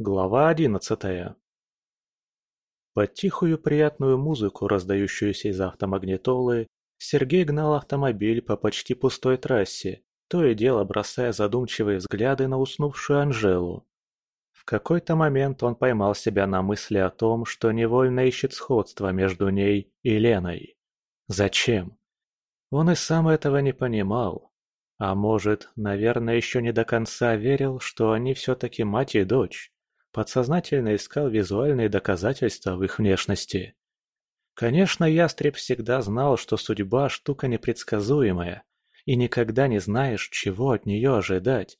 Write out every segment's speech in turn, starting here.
Глава одиннадцатая Под тихую приятную музыку, раздающуюся из автомагнитолы, Сергей гнал автомобиль по почти пустой трассе, то и дело бросая задумчивые взгляды на уснувшую Анжелу. В какой-то момент он поймал себя на мысли о том, что невольно ищет сходство между ней и Леной. Зачем? Он и сам этого не понимал. А может, наверное, еще не до конца верил, что они все-таки мать и дочь подсознательно искал визуальные доказательства в их внешности. Конечно, ястреб всегда знал, что судьба – штука непредсказуемая, и никогда не знаешь, чего от нее ожидать.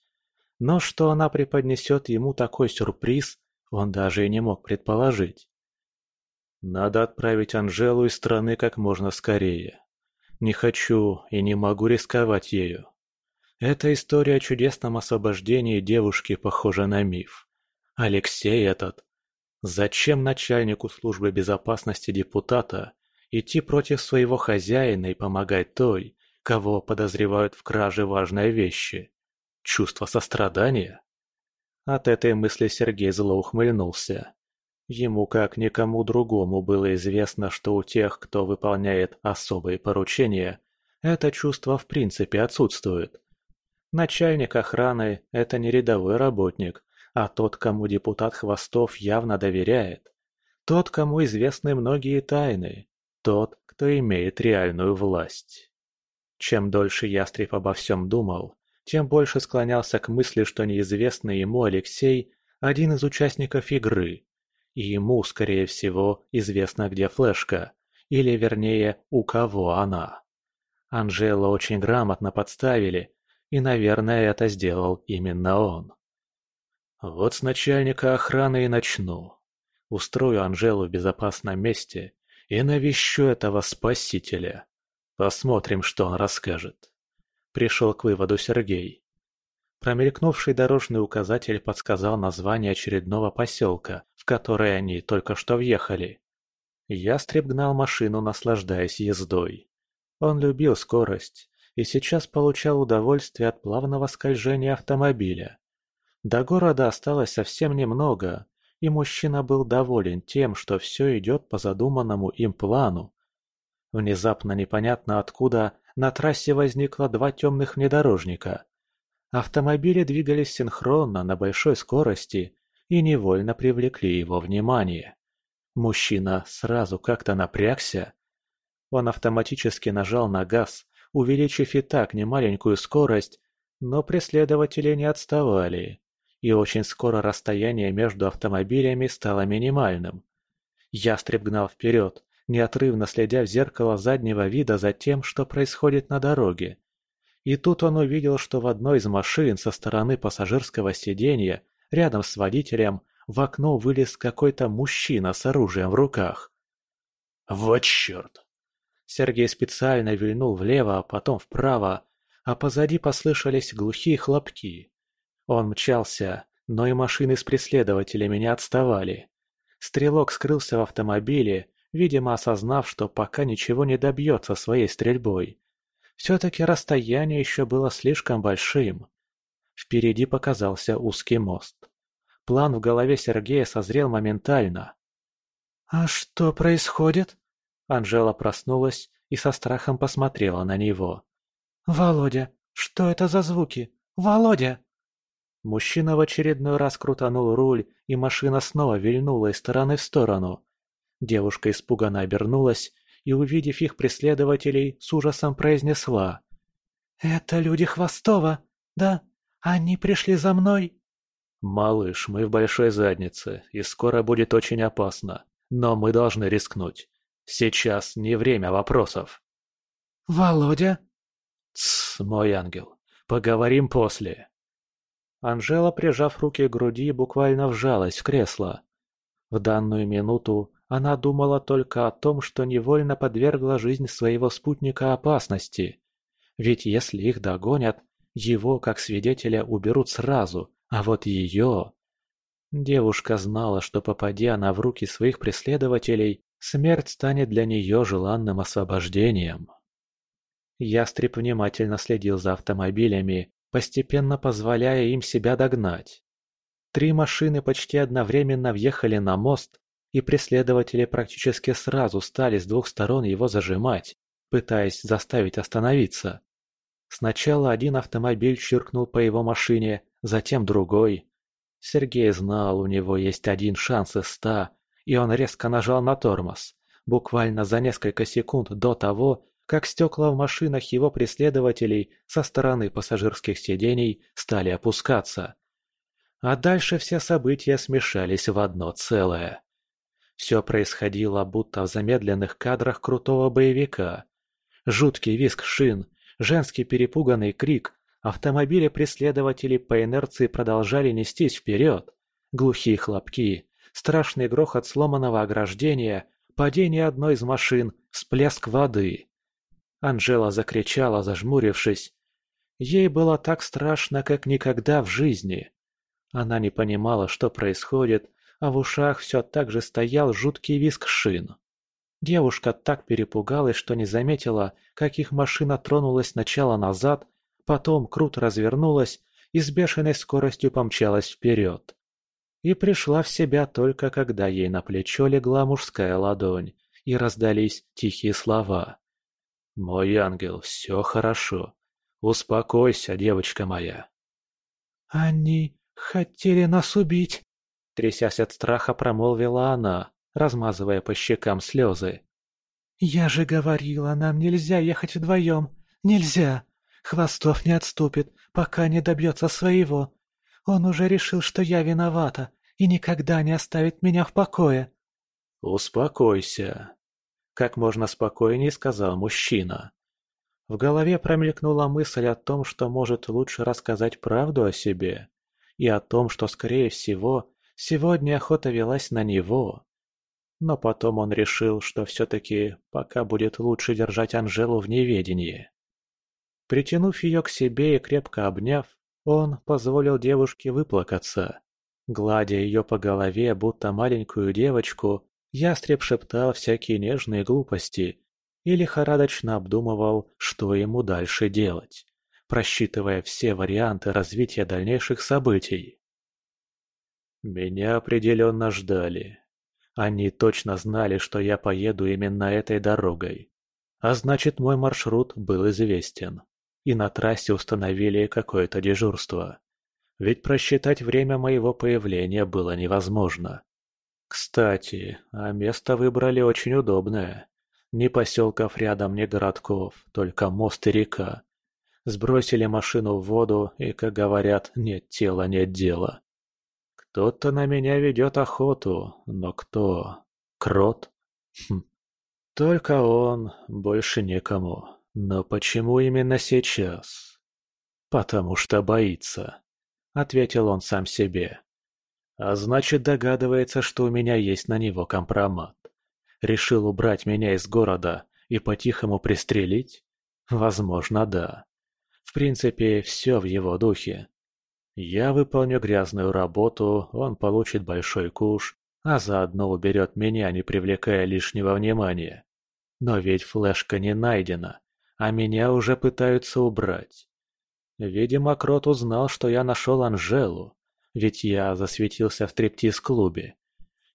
Но что она преподнесет ему такой сюрприз, он даже и не мог предположить. Надо отправить Анжелу из страны как можно скорее. Не хочу и не могу рисковать ею. Эта история о чудесном освобождении девушки похожа на миф. Алексей этот. Зачем начальнику службы безопасности депутата идти против своего хозяина и помогать той, кого подозревают в краже важной вещи? Чувство сострадания? От этой мысли Сергей зло ухмыльнулся. Ему, как никому другому, было известно, что у тех, кто выполняет особые поручения, это чувство в принципе отсутствует. Начальник охраны – это не рядовой работник, а тот, кому депутат Хвостов явно доверяет. Тот, кому известны многие тайны. Тот, кто имеет реальную власть. Чем дольше Ястреб обо всем думал, тем больше склонялся к мысли, что неизвестный ему Алексей – один из участников игры. И ему, скорее всего, известно, где флешка. Или, вернее, у кого она. Анжела очень грамотно подставили, и, наверное, это сделал именно он. Вот с начальника охраны и начну. Устрою Анжелу в безопасном месте и навещу этого спасителя. Посмотрим, что он расскажет. Пришел к выводу Сергей. Промелькнувший дорожный указатель подсказал название очередного поселка, в который они только что въехали. Ястреб гнал машину, наслаждаясь ездой. Он любил скорость и сейчас получал удовольствие от плавного скольжения автомобиля. До города осталось совсем немного, и мужчина был доволен тем, что все идет по задуманному им плану. Внезапно непонятно откуда на трассе возникло два темных внедорожника. Автомобили двигались синхронно на большой скорости и невольно привлекли его внимание. Мужчина сразу как-то напрягся. Он автоматически нажал на газ, увеличив и так немаленькую скорость, но преследователи не отставали и очень скоро расстояние между автомобилями стало минимальным. Ястреб гнал вперед, неотрывно следя в зеркало заднего вида за тем, что происходит на дороге. И тут он увидел, что в одной из машин со стороны пассажирского сиденья, рядом с водителем, в окно вылез какой-то мужчина с оружием в руках. «Вот черт!» Сергей специально вильнул влево, а потом вправо, а позади послышались глухие хлопки. Он мчался, но и машины с преследователями не отставали. Стрелок скрылся в автомобиле, видимо осознав, что пока ничего не добьется своей стрельбой. Все-таки расстояние еще было слишком большим. Впереди показался узкий мост. План в голове Сергея созрел моментально. «А что происходит?» Анжела проснулась и со страхом посмотрела на него. «Володя, что это за звуки? Володя!» Мужчина в очередной раз крутанул руль, и машина снова вильнула из стороны в сторону. Девушка испуганно обернулась и, увидев их преследователей, с ужасом произнесла. «Это люди Хвостова, да? Они пришли за мной?» «Малыш, мы в большой заднице, и скоро будет очень опасно. Но мы должны рискнуть. Сейчас не время вопросов». «Володя?» «Тсс, мой ангел, поговорим после». Анжела, прижав руки к груди, буквально вжалась в кресло. В данную минуту она думала только о том, что невольно подвергла жизнь своего спутника опасности. Ведь если их догонят, его, как свидетеля, уберут сразу, а вот ее... Девушка знала, что попадя она в руки своих преследователей, смерть станет для нее желанным освобождением. Ястреб внимательно следил за автомобилями, постепенно позволяя им себя догнать. Три машины почти одновременно въехали на мост, и преследователи практически сразу стали с двух сторон его зажимать, пытаясь заставить остановиться. Сначала один автомобиль чиркнул по его машине, затем другой. Сергей знал, у него есть один шанс из ста, и он резко нажал на тормоз, буквально за несколько секунд до того, как стекла в машинах его преследователей со стороны пассажирских сидений стали опускаться. А дальше все события смешались в одно целое. Все происходило будто в замедленных кадрах крутого боевика. Жуткий визг шин, женский перепуганный крик, автомобили преследователей по инерции продолжали нестись вперед. Глухие хлопки, страшный грохот сломанного ограждения, падение одной из машин, всплеск воды. Анжела закричала, зажмурившись. Ей было так страшно, как никогда в жизни. Она не понимала, что происходит, а в ушах все так же стоял жуткий визг шин. Девушка так перепугалась, что не заметила, как их машина тронулась сначала назад, потом круто развернулась и с бешеной скоростью помчалась вперед. И пришла в себя только когда ей на плечо легла мужская ладонь, и раздались тихие слова. «Мой ангел, все хорошо. Успокойся, девочка моя». «Они хотели нас убить», Трясясь от страха, промолвила она, размазывая по щекам слезы. «Я же говорила, нам нельзя ехать вдвоем. Нельзя. Хвостов не отступит, пока не добьется своего. Он уже решил, что я виновата, и никогда не оставит меня в покое». «Успокойся», — как можно спокойнее сказал мужчина. В голове промелькнула мысль о том, что может лучше рассказать правду о себе, и о том, что, скорее всего, Сегодня охота велась на него. Но потом он решил, что все-таки пока будет лучше держать Анжелу в неведении. Притянув ее к себе и крепко обняв, он позволил девушке выплакаться. Гладя ее по голове, будто маленькую девочку, ястреб шептал всякие нежные глупости и лихорадочно обдумывал, что ему дальше делать, просчитывая все варианты развития дальнейших событий. Меня определенно ждали. Они точно знали, что я поеду именно этой дорогой. А значит, мой маршрут был известен. И на трассе установили какое-то дежурство. Ведь просчитать время моего появления было невозможно. Кстати, а место выбрали очень удобное. Ни поселков рядом, ни городков, только мост и река. Сбросили машину в воду, и, как говорят, нет тела, нет дела. Кто-то на меня ведет охоту, но кто? Крот? Хм. Только он, больше некому. Но почему именно сейчас? Потому что боится, ответил он сам себе. А значит, догадывается, что у меня есть на него компромат. Решил убрать меня из города и по-тихому пристрелить? Возможно, да. В принципе, все в его духе. Я выполню грязную работу, он получит большой куш, а заодно уберет меня, не привлекая лишнего внимания. Но ведь флешка не найдена, а меня уже пытаются убрать. Видимо, Крот узнал, что я нашел Анжелу, ведь я засветился в стриптиз-клубе.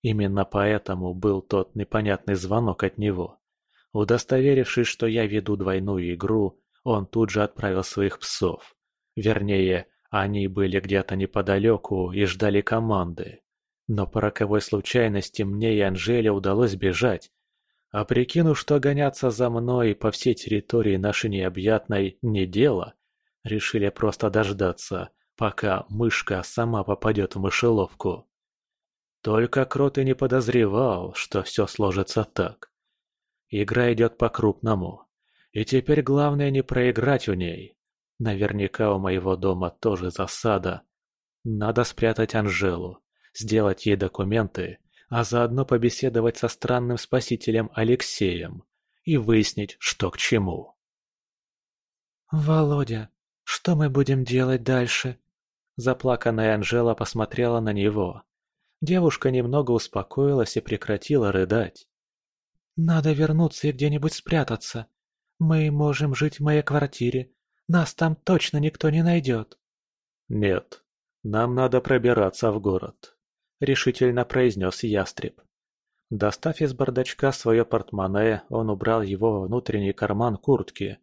Именно поэтому был тот непонятный звонок от него. Удостоверившись, что я веду двойную игру, он тут же отправил своих псов. Вернее, они были где-то неподалеку и ждали команды. Но по роковой случайности мне и Анжеле удалось бежать. А прикинув, что гоняться за мной по всей территории нашей необъятной не дело, решили просто дождаться, пока мышка сама попадет в мышеловку. Только Крот и не подозревал, что все сложится так. Игра идет по-крупному, и теперь главное не проиграть в ней. Наверняка у моего дома тоже засада. Надо спрятать Анжелу, сделать ей документы, а заодно побеседовать со странным спасителем Алексеем и выяснить, что к чему. «Володя, что мы будем делать дальше?» Заплаканная Анжела посмотрела на него. Девушка немного успокоилась и прекратила рыдать. «Надо вернуться и где-нибудь спрятаться. Мы можем жить в моей квартире, нас там точно никто не найдет. Нет, «Нам надо пробираться в город», — решительно произнес ястреб. Достав из бардачка свое портмоне, он убрал его во внутренний карман куртки,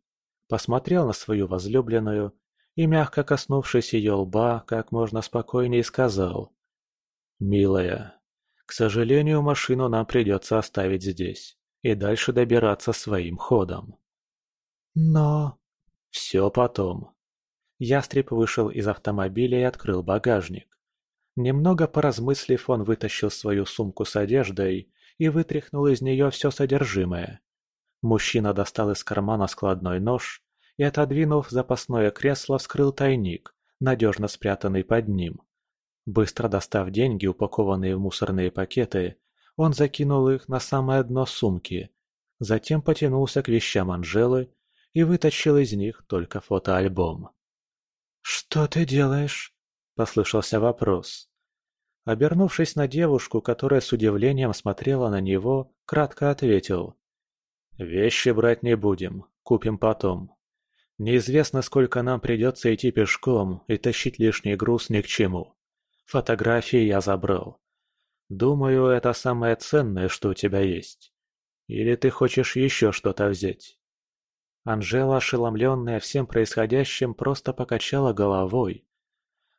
посмотрел на свою возлюбленную и, мягко коснувшись ее лба, как можно спокойнее сказал. «Милая, к сожалению, машину нам придется оставить здесь и дальше добираться своим ходом». «Но...» «Все потом». Ястреб вышел из автомобиля и открыл багажник. Немного поразмыслив, он вытащил свою сумку с одеждой и вытряхнул из нее все содержимое. Мужчина достал из кармана складной нож и, отодвинув запасное кресло, вскрыл тайник, надежно спрятанный под ним. Быстро достав деньги, упакованные в мусорные пакеты, он закинул их на самое дно сумки, затем потянулся к вещам Анжелы и вытащил из них только фотоальбом. «Что ты делаешь?» – послышался вопрос. Обернувшись на девушку, которая с удивлением смотрела на него, кратко ответил. «Вещи брать не будем, купим потом. Неизвестно, сколько нам придется идти пешком, и тащить лишний груз ни к чему. Фотографии я забрал. Думаю, это самое ценное, что у тебя есть. Или ты хочешь еще что-то взять?» Анжела, ошеломленная всем происходящим, просто покачала головой.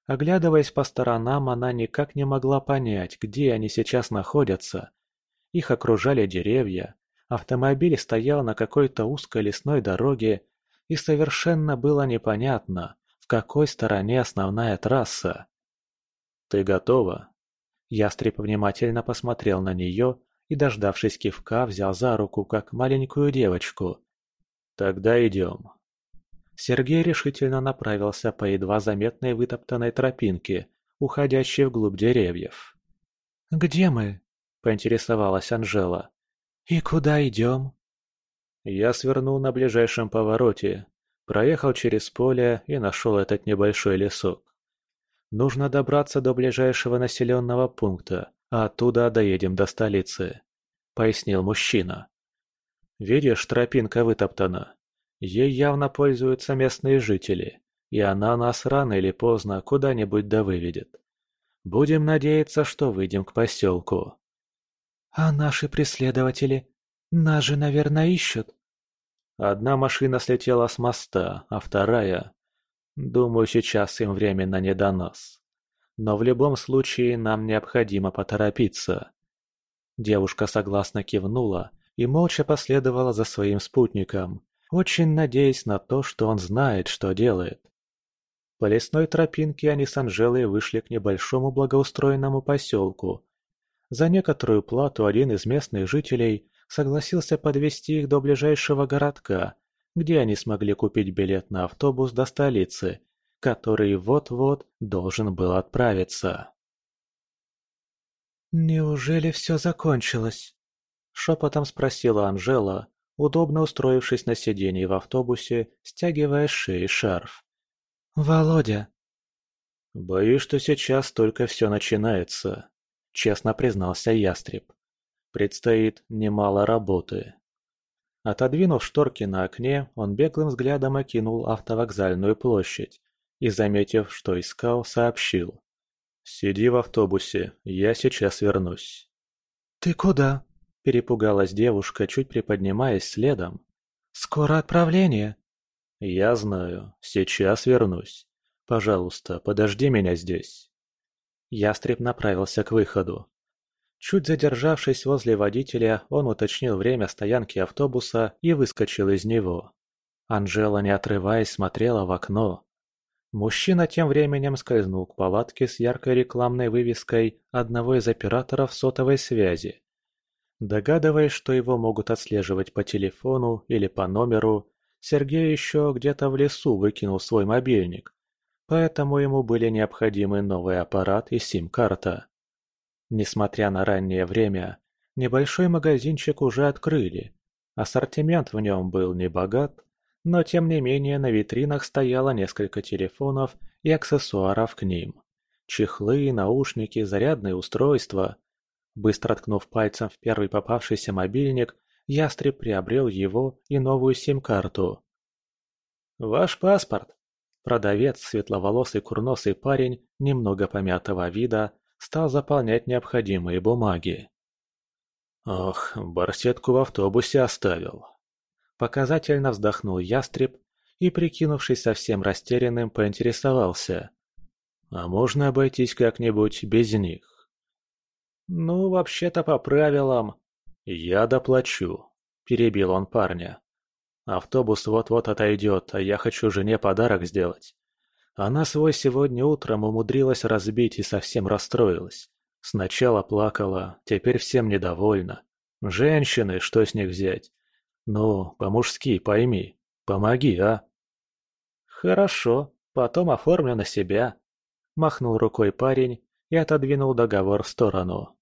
Оглядываясь по сторонам, она никак не могла понять, где они сейчас находятся. Их окружали деревья, автомобиль стоял на какой-то узкой лесной дороге, и совершенно было непонятно, в какой стороне основная трасса. «Ты готова?» Ястреб внимательно посмотрел на нее и, дождавшись кивка, взял за руку, как маленькую девочку. «Тогда идем». Сергей решительно направился по едва заметной вытоптанной тропинке, уходящей вглубь деревьев. «Где мы?» – поинтересовалась Анжела. «И куда идем?» Я свернул на ближайшем повороте, проехал через поле и нашел этот небольшой лесок. Нужно добраться до ближайшего населенного пункта, а оттуда доедем до столицы», – пояснил мужчина. «Видишь, тропинка вытоптана. Ей явно пользуются местные жители, и она нас рано или поздно куда-нибудь да. Будем надеяться, что выйдем к поселку. А наши преследователи? Нас же, наверное, ищут. Одна машина слетела с моста, а вторая... Думаю, сейчас им временно не до нас. Но в любом случае нам необходимо поторопиться. Девушка согласно кивнула и молча последовала за своим спутником, очень надеясь на то, что он знает, что делает. По лесной тропинке они с Анжелой вышли к небольшому благоустроенному поселку. За некоторую плату один из местных жителей согласился подвести их до ближайшего городка, где они смогли купить билет на автобус до столицы, который вот-вот должен был отправиться. «Неужели все закончилось?» – шепотом спросила Анжела, удобно устроившись на сиденье в автобусе, стягивая с шеи шарф. «Володя!» «Боюсь, что сейчас только все начинается», — честно признался Ястреб. «Предстоит немало работы». Отодвинув шторки на окне, он беглым взглядом окинул автовокзальную площадь и, заметив, что искал, сообщил. «Сиди в автобусе, я сейчас вернусь». «Ты куда?» Перепугалась девушка, чуть приподнимаясь следом. «Скоро отправление!» «Я знаю. Сейчас вернусь. Пожалуйста, подожди меня здесь». Ястреб направился к выходу. Чуть задержавшись возле водителя, он уточнил время стоянки автобуса и выскочил из него. Анжела, не отрываясь, смотрела в окно. Мужчина тем временем скользнул к палатке с яркой рекламной вывеской одного из операторов сотовой связи. Догадываясь, что его могут отслеживать по телефону или по номеру, Сергей еще где-то в лесу выкинул свой мобильник, поэтому ему были необходимы новый аппарат и сим-карта. Несмотря на раннее время, небольшой магазинчик уже открыли. Ассортимент в нем был не богат, но тем не менее на витринах стояло несколько телефонов и аксессуаров к ним. Чехлы, наушники, зарядные устройства – Быстро ткнув пальцем в первый попавшийся мобильник, ястреб приобрел его и новую сим-карту. «Ваш паспорт!» Продавец, светловолосый курносый парень, немного помятого вида, стал заполнять необходимые бумаги. Ох, барсетку в автобусе оставил. Показательно вздохнул ястреб и, прикинувшись совсем растерянным, поинтересовался. А можно обойтись как-нибудь без них? Ну, вообще-то по правилам. Я доплачу, перебил он парня. Автобус вот-вот отойдет, а я хочу жене подарок сделать. Она свой сегодня утром умудрилась разбить и совсем расстроилась. Сначала плакала, теперь всем недовольна. Женщины, что с них взять? Ну, по-мужски пойми. Помоги, а? Хорошо, потом оформлю на себя. Махнул рукой парень и отодвинул договор в сторону.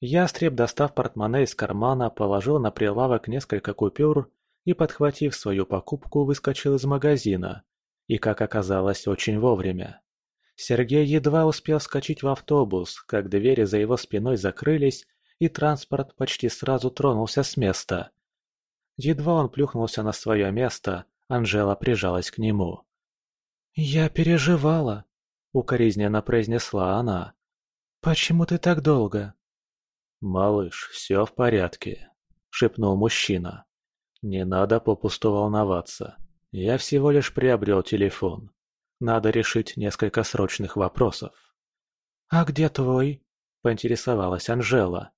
Ястреб, достав портмоне из кармана, положил на прилавок несколько купюр и, подхватив свою покупку, выскочил из магазина. И, как оказалось, очень вовремя. Сергей едва успел скачать в автобус, как двери за его спиной закрылись, и транспорт почти сразу тронулся с места. Едва он плюхнулся на свое место, Анжела прижалась к нему. «Я переживала», — укоризненно произнесла она. «Почему ты так долго?» «Малыш, все в порядке», — шепнул мужчина. «Не надо попусту волноваться. Я всего лишь приобрел телефон. Надо решить несколько срочных вопросов. «А где твой?» – поинтересовалась Анжела.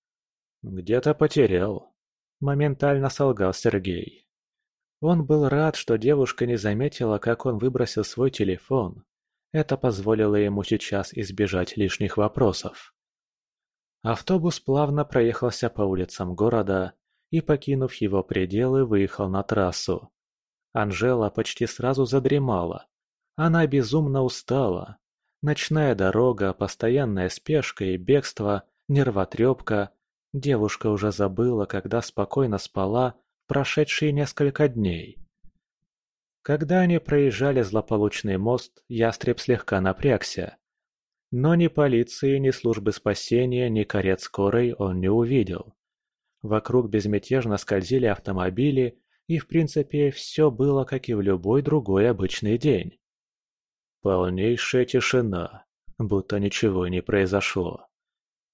«Где-то потерял», – моментально солгал Сергей. Он был рад, что девушка не заметила, как он выбросил свой телефон. Это позволило ему сейчас избежать лишних вопросов. Автобус плавно проехался по улицам города и, покинув его пределы, выехал на трассу. Анжела почти сразу задремала, она безумно устала. Ночная дорога, постоянная спешка и бегство, нервотрепка. Девушка уже забыла, когда спокойно спала прошедшие несколько дней. Когда они проезжали злополучный мост, ястреб слегка напрягся. Но ни полиции, ни службы спасения, ни карет скорой он не увидел. Вокруг безмятежно скользили автомобили, и в принципе все было как и в любой другой обычный день. Полнейшая тишина, будто ничего не произошло.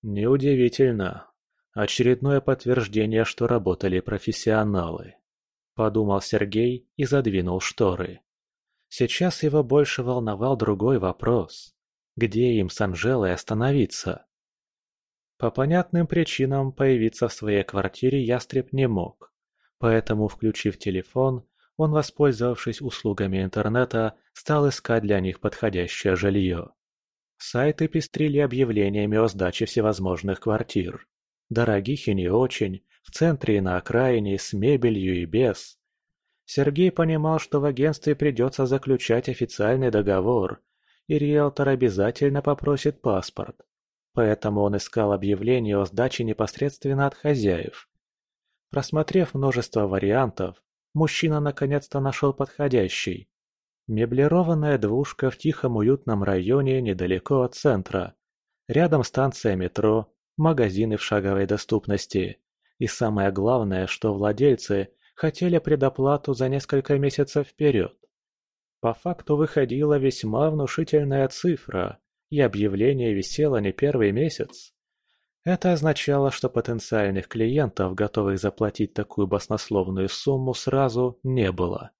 Неудивительно. Очередное подтверждение, что работали профессионалы. Подумал Сергей и задвинул шторы. Сейчас его больше волновал другой вопрос. Где им с Анжелой остановиться? По понятным причинам появиться в своей квартире ястреб не мог. Поэтому, включив телефон, он, воспользовавшись услугами интернета, стал искать для них подходящее жилье. Сайты пестрили объявлениями о сдаче всевозможных квартир. Дорогих и не очень, в центре и на окраине, с мебелью и без. Сергей понимал, что в агентстве придется заключать официальный договор, и риэлтор обязательно попросит паспорт. Поэтому он искал объявления о сдаче непосредственно от хозяев. Просмотрев множество вариантов, мужчина наконец-то нашел подходящий. Меблированная двушка в тихом уютном районе недалеко от центра. Рядом станция метро, магазины в шаговой доступности. И самое главное, что владельцы хотели предоплату за несколько месяцев вперед. По факту выходила весьма внушительная цифра, и объявление висело не первый месяц. Это означало, что потенциальных клиентов, готовых заплатить такую баснословную сумму сразу, не было.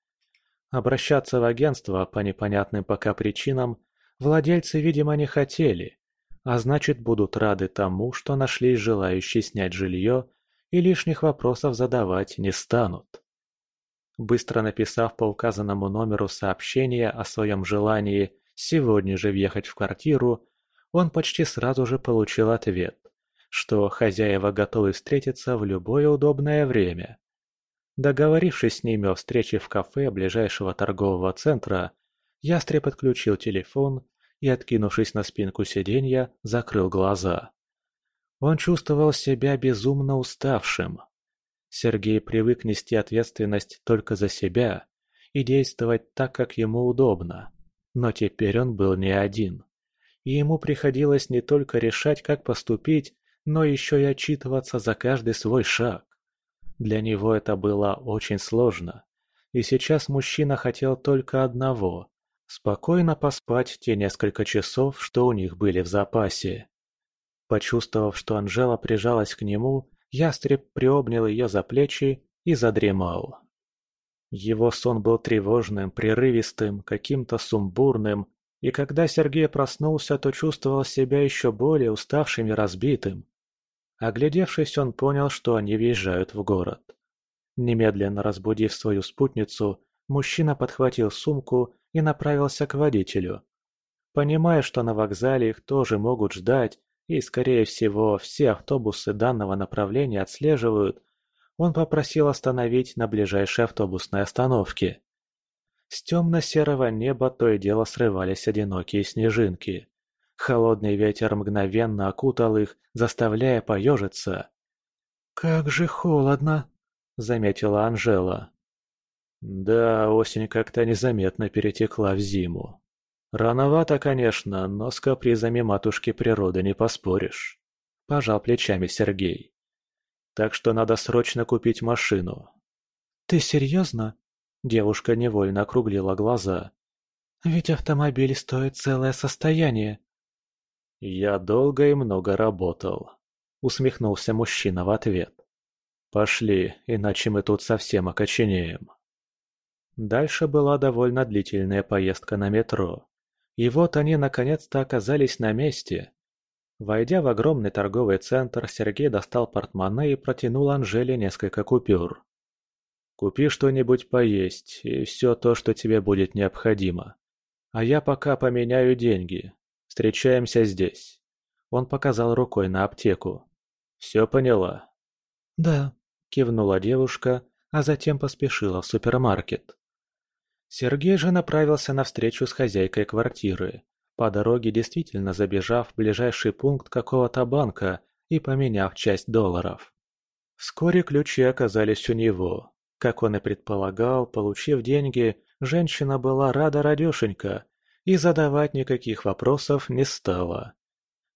Обращаться в агентство по непонятным пока причинам владельцы, видимо, не хотели, а значит будут рады тому, что нашлись желающие снять жилье и лишних вопросов задавать не станут. Быстро написав по указанному номеру сообщение о своем желании сегодня же въехать в квартиру, он почти сразу же получил ответ что хозяева готовы встретиться в любое удобное время. Договорившись с ними о встрече в кафе ближайшего торгового центра, Ястреб подключил телефон и, откинувшись на спинку сиденья, закрыл глаза. Он чувствовал себя безумно уставшим. Сергей привык нести ответственность только за себя и действовать так, как ему удобно. Но теперь он был не один. И ему приходилось не только решать, как поступить, но еще и отчитываться за каждый свой шаг. Для него это было очень сложно. И сейчас мужчина хотел только одного Спокойно поспать те несколько часов, что у них были в запасе. Почувствовав, что Анжела прижалась к нему, ястреб приобнял ее за плечи и задремал. Его сон был тревожным, прерывистым, каким-то сумбурным, и когда Сергей проснулся, то чувствовал себя еще более уставшим и разбитым. Оглядевшись, он понял, что они въезжают в город. Немедленно разбудив свою спутницу, мужчина подхватил сумку и направился к водителю. Понимая, что на вокзале их тоже могут ждать, и, скорее всего, все автобусы данного направления отслеживают, он попросил остановить на ближайшей автобусной остановке. С темно-серого неба то и дело срывались одинокие снежинки. Холодный ветер мгновенно окутал их, заставляя поежиться. «Как же холодно!» — заметила Анжела. Да, осень как-то незаметно перетекла в зиму. Рановато, конечно, но с капризами матушки природы не поспоришь. Пожал плечами Сергей. Так что надо срочно купить машину. Ты серьезно? Девушка невольно округлила глаза. Ведь автомобиль стоит целое состояние. Я долго и много работал. Усмехнулся мужчина в ответ. Пошли, иначе мы тут совсем окоченеем. Дальше была довольно длительная поездка на метро. И вот они наконец-то оказались на месте. Войдя в огромный торговый центр, Сергей достал портмоне и протянул Анжеле несколько купюр. «Купи что-нибудь поесть и все то, что тебе будет необходимо. А я пока поменяю деньги. Встречаемся здесь». Он показал рукой на аптеку. «Все поняла?» «Да», – кивнула девушка, а затем поспешила в супермаркет. Сергей же направился на встречу с хозяйкой квартиры, по дороге действительно забежав в ближайший пункт какого-то банка и поменяв часть долларов. Вскоре ключи оказались у него. Как он и предполагал, получив деньги, женщина была рада радешенька и задавать никаких вопросов не стала.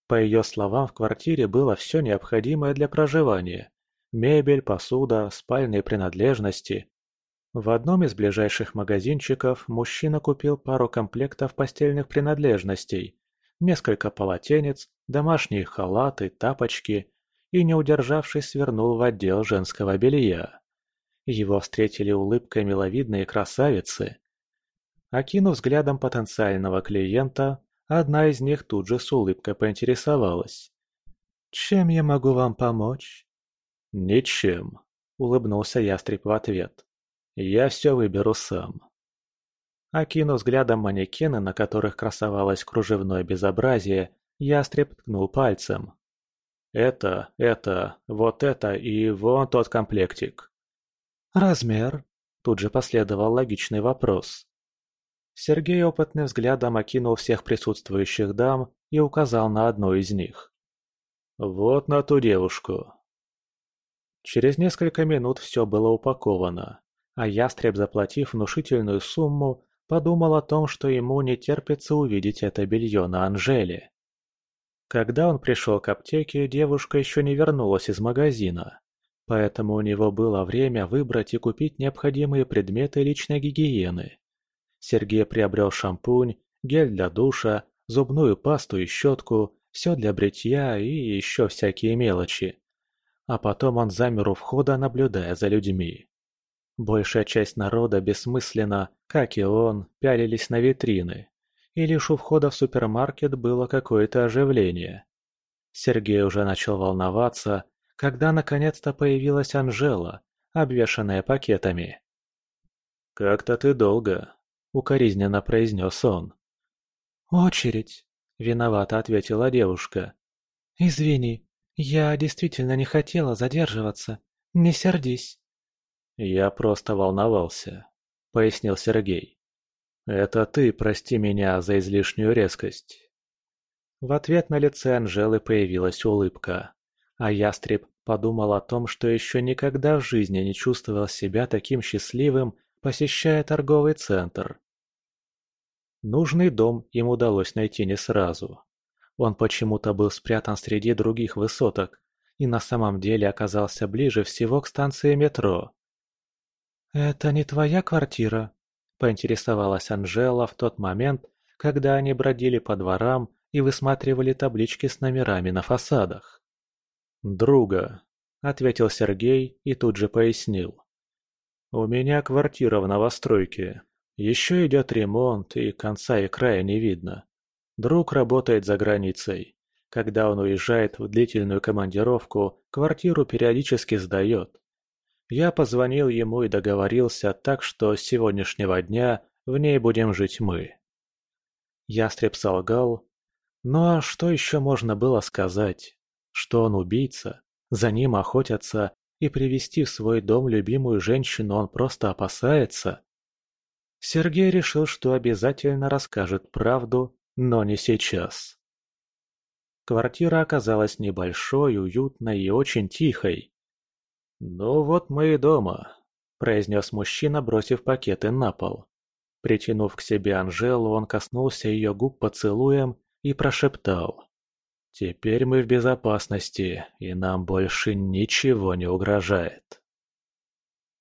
По ее словам, в квартире было все необходимое для проживания. Мебель, посуда, спальные принадлежности, в одном из ближайших магазинчиков мужчина купил пару комплектов постельных принадлежностей, несколько полотенец, домашние халаты, тапочки и, не удержавшись, свернул в отдел женского белья. Его встретили улыбкой миловидные красавицы. Окинув взглядом потенциального клиента, одна из них тут же с улыбкой поинтересовалась. «Чем я могу вам помочь?» «Ничем», — улыбнулся ястреб в ответ. Я все выберу сам. Окинув взглядом манекены, на которых красовалось кружевное безобразие, ястреб ткнул пальцем. «Это, это, вот это и вон тот комплектик». «Размер?» – тут же последовал логичный вопрос. Сергей опытным взглядом окинул всех присутствующих дам и указал на одну из них. «Вот на ту девушку». Через несколько минут все было упаковано а ястреб, заплатив внушительную сумму, подумал о том, что ему не терпится увидеть это белье на Анжеле. Когда он пришел к аптеке, девушка еще не вернулась из магазина, поэтому у него было время выбрать и купить необходимые предметы личной гигиены. Сергей приобрел шампунь, гель для душа, зубную пасту и щетку, все для бритья и еще всякие мелочи. А потом он замер у входа, наблюдая за людьми. Большая часть народа бессмысленно, как и он, пялились на витрины. И лишь у входа в супермаркет было какое-то оживление. Сергей уже начал волноваться, когда наконец-то появилась Анжела, обвешанная пакетами. «Как-то ты долго», — укоризненно произнес он. «Очередь», — виновато ответила девушка. «Извини, я действительно не хотела задерживаться. Не сердись». «Я просто волновался», — пояснил Сергей. «Это ты прости меня за излишнюю резкость». В ответ на лице Анжелы появилась улыбка, а ястреб подумал о том, что еще никогда в жизни не чувствовал себя таким счастливым, посещая торговый центр. Нужный дом им удалось найти не сразу. Он почему-то был спрятан среди других высоток и на самом деле оказался ближе всего к станции метро. «Это не твоя квартира?» поинтересовалась Анжела в тот момент, когда они бродили по дворам и высматривали таблички с номерами на фасадах. «Друга», — ответил Сергей и тут же пояснил. «У меня квартира в новостройке. Еще идет ремонт, и конца и края не видно. Друг работает за границей. Когда он уезжает в длительную командировку, квартиру периодически сдает. Я позвонил ему и договорился так, что с сегодняшнего дня в ней будем жить мы. Ястреб солгал. Ну а что еще можно было сказать? Что он убийца, за ним охотятся, и привести в свой дом любимую женщину он просто опасается? Сергей решил, что обязательно расскажет правду, но не сейчас. Квартира оказалась небольшой, уютной и очень тихой. «Ну вот мы и дома», – произнес мужчина, бросив пакеты на пол. Притянув к себе Анжелу, он коснулся ее губ поцелуем и прошептал. «Теперь мы в безопасности, и нам больше ничего не угрожает».